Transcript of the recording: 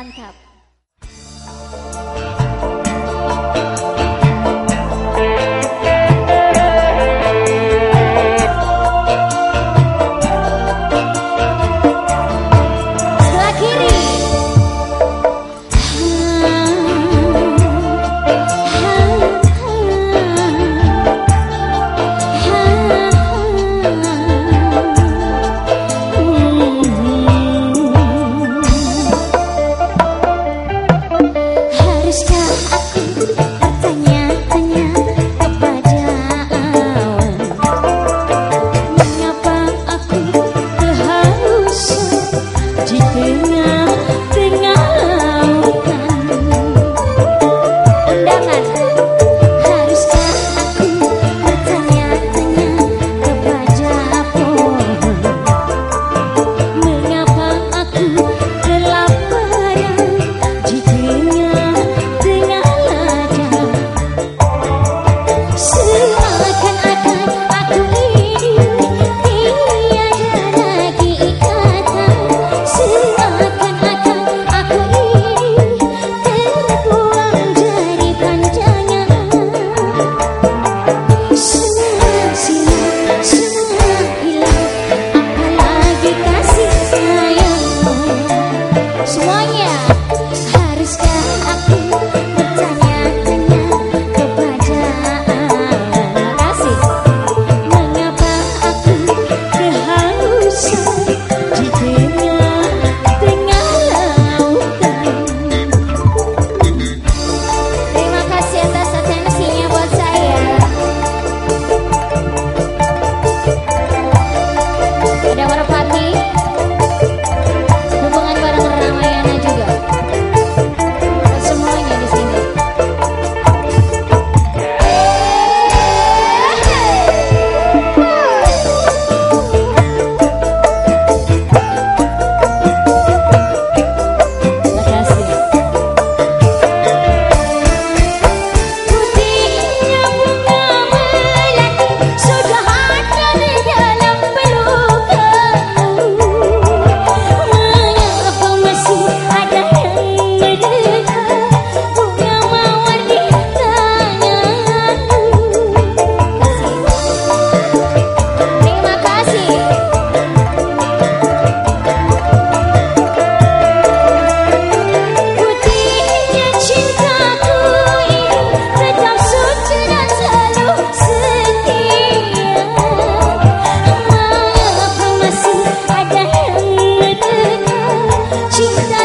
Mantap. 什么玩 Cinta